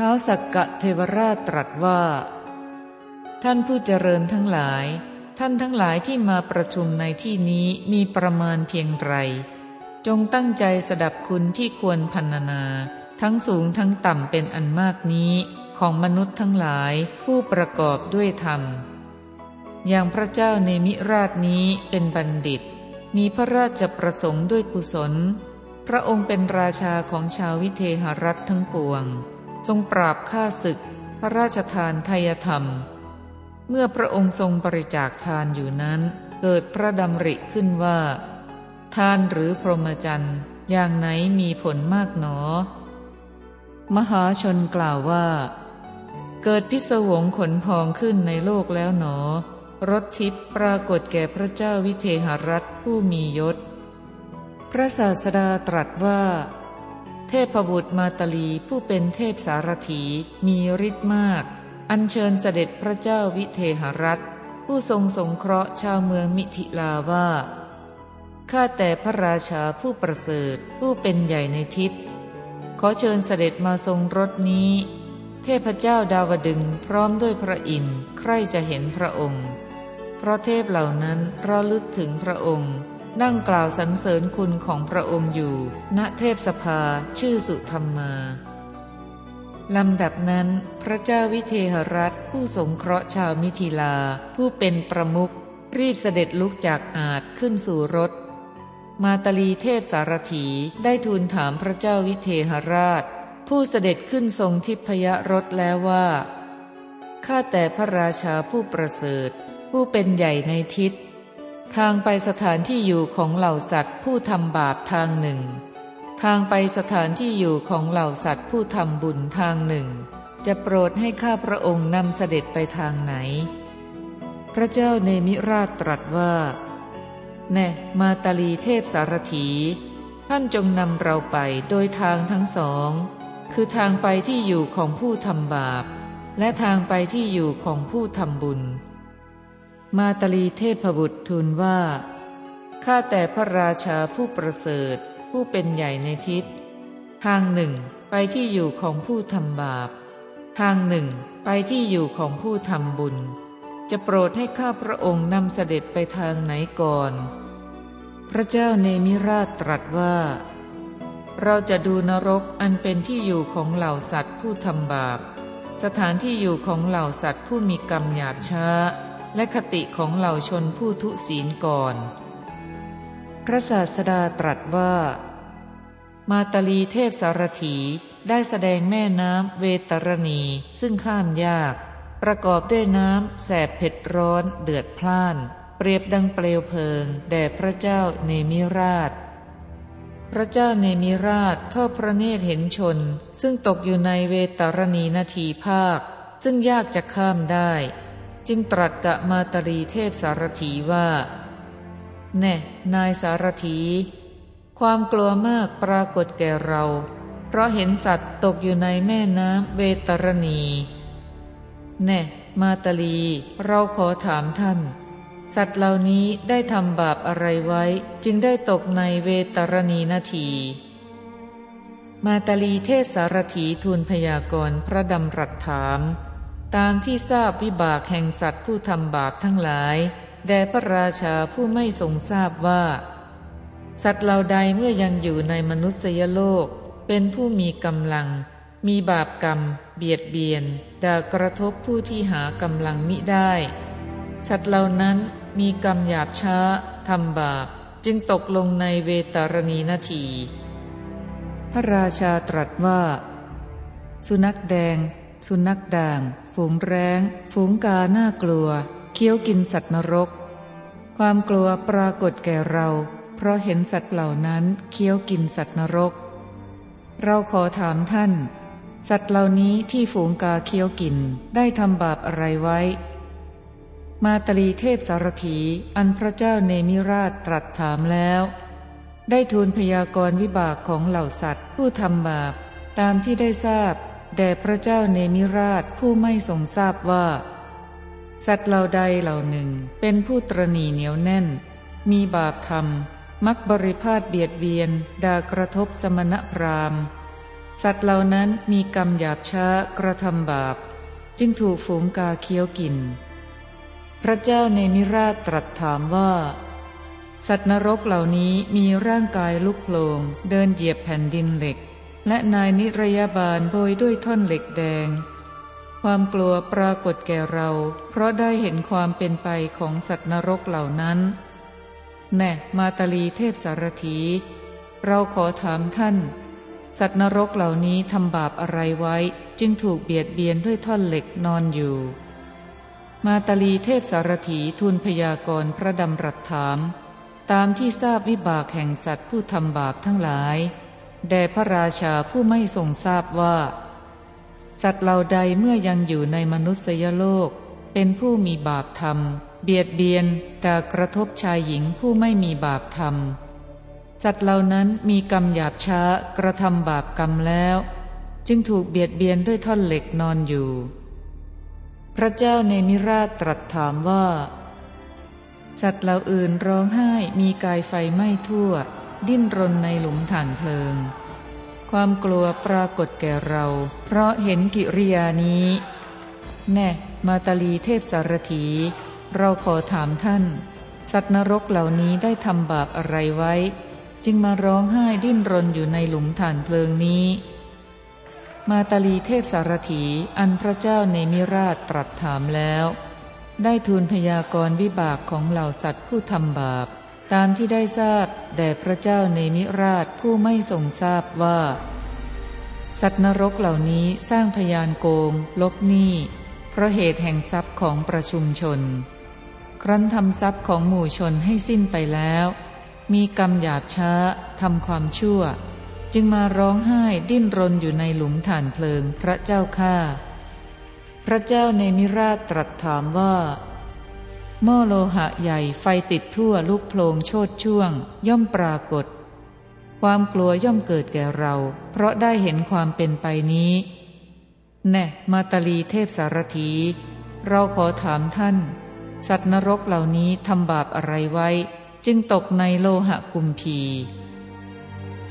ท้าสักกะเทวราชตรัสว่า ท่านผู้เจริญทั้งหลาย ท่านทั้งหลายที่มาประชุมในที่นี้มีประมาณเพียงไร จงตั้งใจสดับคุณที่ควรพันนา ทั้งสูงทั้งต่ำเป็นอันมากนี้ของมนุษย์ทั้งหลายผู้ประกอบด้วยธรรม อย่างพระเจ้าในมิราชนี้เป็นบัณฑิต มีพระราชประสงค์ด้วยกุศล พระองค์เป็นราชาของชาววิเทหรัฐทั้งปวง ทรงปราบฆ่าศึก พระราชทานทยธรรม เมื่อพระองค์ทรงบริจาคทานอยู่นั้น เกิดพระดำริขึ้นว่า ทานหรือพรหมจรรย์อย่างไหนมีผลมากหนอ มหาชนกล่าวว่า เกิดพิศวงขนพองขึ้นในโลกแล้วหนอ รถทิพย์ปรากฏแก่พระเจ้าวิเทหรัฐผู้มียศ พระศาสดาตรัสว่า เทพบุตรมาตลีผู้เป็นเทพสารถีมีฤทธิ์มาก อัญเชิญเสด็จพระเจ้าวิเทหรัฐ ผู้ทรงสงเคราะห์ชาวเมืองมิถิลาว่าข้าแต่พระราชาผู้ประเสริฐผู้เป็นใหญ่ในทิศ ขอเชิญเสด็จมาทรงรถนี้ เทพเจ้าดาวดึงพร้อมด้วยพระอินทร์ใครจะเห็นพระองค์ เพราะเทพเหล่านั้นระลึกถึงพระองค์ นั่งกล่าวสรรเสริญคุณของพระองค์อยู่ ณเทพสภาชื่อสุธรรมาลำดับนั้น พระเจ้าวิเทหรัฐผู้สงเคราะห์ชาวมิถิลา ผู้เป็นประมุขรีบเสด็จลุกจากอาจขึ้นสู่รถ มาตลีเทพสารถีได้ทูลถามพระเจ้าวิเทหราช ผู้เสด็จขึ้นทรงทิพยรถแล้วว่าข้าแต่พระราชาผู้ประเสริฐ ผู้เป็นใหญ่ในทิศ ทางไปสถานที่อยู่ของเหล่าสัตว์ผู้ทำบาปทางหนึ่ง ทางไปสถานที่อยู่ของเหล่าสัตว์ผู้ทำบุญทางหนึ่ง จะโปรดให้ข้าพระองค์นำเสด็จไปทางไหน พระเจ้าเนมิราชตรัสว่า แน่มาตาลีเทพสารถี ท่านจงนำเราไปโดยทางทั้งสอง คือทางไปที่อยู่ของผู้ทำบาป และทางไปที่อยู่ของผู้ทำบุญ มาตลีเทพบุตรทูลว่า ข้าแต่พระราชาผู้ประเสริฐผู้เป็นใหญ่ในทิศ ทางหนึ่งไปที่อยู่ของผู้ทำบาป ทางหนึ่งไปที่อยู่ของผู้ทำบุญ จะโปรดให้ข้าพระองค์นำเสด็จไปทางไหนก่อน พระเจ้าเนมิราชตรัสว่า เราจะดูนรกอันเป็นที่อยู่ของเหล่าสัตว์ผู้ทำบาป สถานที่อยู่ของเหล่าสัตว์ผู้มีกรรมหยาบช้า และคติของเหล่าชนผู้ทุศีลก่อน พระศาสดาตรัสว่า มาตาลีเทพสารถีได้แสดงแม่น้ำเวตรณีซึ่งข้ามยาก ประกอบด้วยน้ำแสบเผ็ดร้อนเดือดพล่าน เปรียบดังเปลวเพลิง แด่พระเจ้าเนมิราช พระเจ้าเนมิราชทอดพระเนตรเห็นชน ซึ่งตกอยู่ในเวตารณีนาทีภาค ซึ่งยากจะข้ามได้ จึงตรัสกะมาตรีเทพสารถีว่า แน่นายสารถี ความกลัวมากปรากฏแก่เรา เพราะเห็นสัตว์ตกอยู่ในแม่น้ำเวตรณี แน่ มาตลีเราขอถามท่าน สัตว์เหล่านี้ได้ทำบาปอะไรไว้ จึงได้ตกในเวตรณีนาที มาตาลีเทศสารถีทูลพยากรณ์พระดำรัสถาม ตามที่ทราบวิบากแห่งสัตว์ผู้ทำบาปทั้งหลายแด่พระราชาผู้ไม่ทรงทราบว่า สัตว์เหล่าใดเมื่อยังอยู่ในมนุษยโลก เป็นผู้มีกำลัง มีบาปกรรม เบียดเบียนด่ากระทบผู้ที่หากำลังมิได้ สัตว์เหล่านั้นมีกรรมหยาบช้าทำบาปจึงตกลงในเวตารณีนาที พระราชาตรัสว่า สุนัขแดง สุนัขด่าง ฝูงแร้ง ฝูงกาหน้ากลัว เคี้ยวกินสัตว์นรก ความกลัวปรากฏแก่เรา เพราะเห็นสัตว์เหล่านั้นเคี้ยวกินสัตว์นรก เราขอถามท่าน สัตว์เหล่านี้ที่ฝูงกาเคี้ยวกินได้ทำบาปอะไรไว้ มาตลีเทพสารถีอันพระเจ้าเนมิราชตรัสถามแล้วได้ทูลพยากรณ์วิบากของเหล่าสัตว์ผู้ทำบาปตามที่ได้ทราบ แด่พระเจ้าเนมิราชผู้ไม่ทรงทราบว่า สัตว์เหล่าใดเหล่าหนึ่งเป็นผู้ตรณีเหนียวแน่น มีบาปธรรม มักบริพาทเบียดเบียนด่ากระทบสมณพราหมณ์ สัตว์เหล่านั้นมีกรรมหยาบช้ากระทำบาป จึงถูกฝูงกาเคี้ยวกิน พระเจ้าในมิราชตรัสถามว่า สัตว์นรกเหล่านี้มีร่างกายลุกโผลงเดินเหยียบแผ่นดินเหล็ก และนายนิรยาบาลโบยด้วยท่อนเหล็กแดง ความกลัวปรากฏแก่เรา เพราะได้เห็นความเป็นไปของสัตว์นรกเหล่านั้น แน่มาตาลีเทพสารถี เราขอถามท่าน สัตว์นรกเหล่านี้ทำบาปอะไรไว้ จึงถูกเบียดเบียนด้วยท่อนเหล็กนอนอยู่ มาตาลีเทพสารถีทูลพยากรณ์พระดำรัสถาม ตามที่ทราบวิบากแห่งสัตว์ผู้ทำบาปทั้งหลาย แด่พระราชาผู้ไม่ทรงทราบว่าสัตว์เหล่าใดเมื่อยังอยู่ในมนุษยโลก เป็นผู้มีบาปธรรม เบียดเบียนด่กระทบชายหญิงผู้ไม่มีบาปธรรมสัตว์เหล่านั้นมีกรรมหยาบช้ากระทำบาปกรรมแล้ว จึงถูกเบียดเบียนด้วยท่อนเหล็กนอนอยู่ พระเจ้าในมิราชตรัสถามว่า สัตว์เหล่าอื่นร้องไห้มีกายไฟไหม้ทั่ว ดิ้นรนในหลุมฐานเพลิง ความกลัวปรากฏแก่เรา เพราะเห็นกิริยานี้ แน่ มาตาลีเทพสารถี เราขอถามท่าน สัตว์นรกเหล่านี้ได้ทำบาปอะไรไว้ จึงมาร้องไห้ดิ้นรนอยู่ในหลุมฐานเพลิงนี้ มาตาลีเทพสารถีอันพระเจ้าในมิราชตรัสถามแล้ว ได้ทูลพยากรณ์วิบากของเหล่าสัตว์ผู้ทำบาป ตามที่ได้ทราบแด่พระเจ้าในมิราชผู้ไม่ทรงทราบว่า สัตว์นรกเหล่านี้สร้างพยานโกง ลบหนี้ เพราะเหตุแห่งทรัพย์ของประชุมชน ครั้นทำทรัพย์ของหมู่ชนให้สิ้นไปแล้ว มีกรรมหยาบช้าทำความชั่ว จึงมาร้องไห้ดิ้นรนอยู่ในหลุมฐานเพลิงพระเจ้าข้าพระเจ้าในมิราชตรัสถามว่า หม้อโลหะใหญ่ไฟติดทั่วลุกโพลงโชดช่วง ย่อมปรากฏ ความกลัวย่อมเกิดแก่เรา เพราะได้เห็นความเป็นไปนี้ แน่มาตาลีเทพสารถี เราขอถามท่าน สัตว์นรกเหล่านี้ทำบาปอะไรไว้ จึงตกในโลหะกุมพี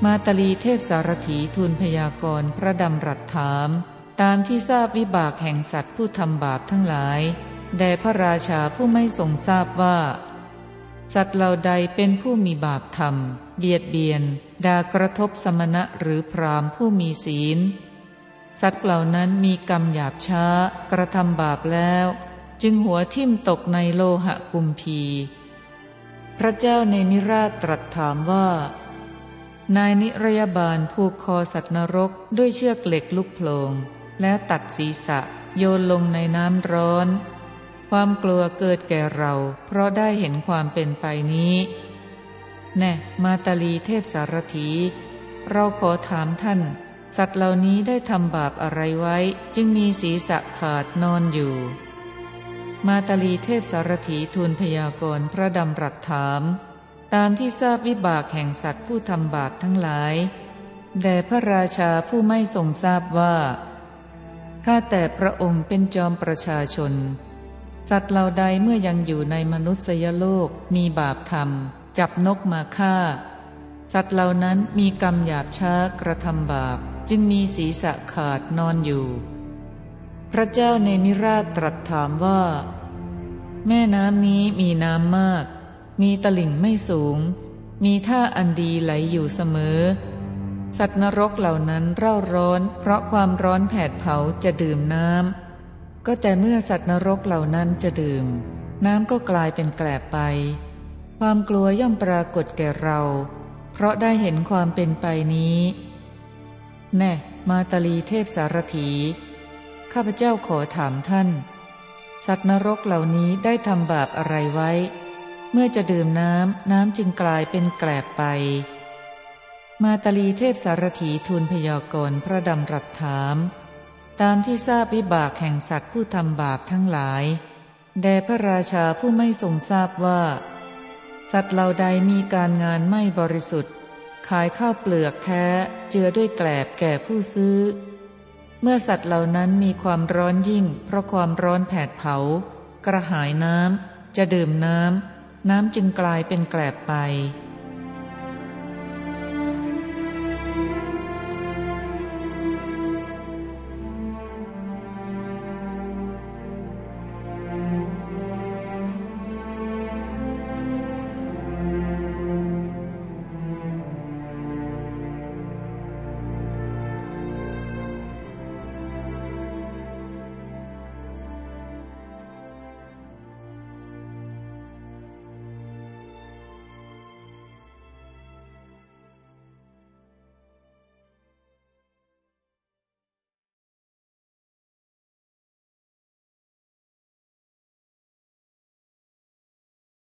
มาตลีเทพสารถีทูลพยากรณ์พระดำรัสถาม ตามที่ทราบวิบากแห่งสัตว์ผู้ทำบาปทั้งหลาย แด่พระราชาผู้ไม่ทรงทราบว่า สัตว์เหล่าใดเป็นผู้มีบาปธรรม เบียดเบียนด่ากระทบสมณะหรือพรามผู้มีศีล สัตว์เหล่านั้นมีกรรมหยาบช้ากระทำบาปแล้ว จึงหัวทิ่มตกในโลหะกุมพีพระเจ้าในมิราชตรัสถามว่า นายนิรยาบาลผูกคอสัตว์นรกด้วยเชือกเหล็กลุกโผลง แล้วตัดศีรษะโยนลงในน้ำร้อน ความกลัวเกิดแก่เรา เพราะได้เห็นความเป็นไปนี้ แน่มาตาลีเทพสารถี เราขอถามท่าน สัตว์เหล่านี้ได้ทำบาปอะไรไว้ จึงมีศีรษะขาดนอนอยู่ มาตาลีเทพสารถีทูลพยากรณ์พระดำรัสถาม ตามที่ทราบวิบากแห่งสัตว์ผู้ทำบาปทั้งหลายแด่พระราชาผู้ไม่ทรงทราบว่าข้าแต่พระองค์เป็นจอมประชาชน สัตว์เหล่าใดเมื่อยังอยู่ในมนุษยโลกมีบาปธรรมจับนกมาฆ่า สัตว์เหล่านั้นมีกรรมหยาบช้ากระทำบาป จึงมีศีรษะขาดนอนอยู่ พระเจ้าในมิราชตรัสถามว่า แม่น้ำนี้มีน้ำมาก มีตลิ่งไม่สูง มีท่าอันดีไหลอยู่เสมอ สัตว์นรกเหล่านั้นเร่าร้อน เพราะความร้อนแผดเผาจะดื่มน้ำ ก็แต่เมื่อสัตว์นรกเหล่านั้นจะดื่ม น้ำก็กลายเป็นแกลบไป ความกลัวย่อมปรากฏแก่เรา เพราะได้เห็นความเป็นไปนี้ แน่ มาตาลีเทพสารถี ข้าพเจ้าขอถามท่าน สัตว์นรกเหล่านี้ได้ทำบาปอะไรไว้ เมื่อจะดื่มน้ำน้ำจึงกลายเป็นแกลบไป มาตาลีเทพสารถีทูลพยากรณ์พระดำรัสถาม ตามที่ทราบวิบากแห่งสัตว์ผู้ทำบาปทั้งหลาย แด่พระราชาผู้ไม่ทรงทราบว่า สัตว์เหล่าใดมีการงานไม่บริสุทธิ์ ขายข้าวเปลือกแท้เจือด้วยแกลบแก่ผู้ซื้อ เมื่อสัตว์เหล่านั้นมีความร้อนยิ่ง เพราะความร้อนแผดเผา กระหายน้ำจะดื่มน้ำน้ำจึงกลายเป็นแกลบไป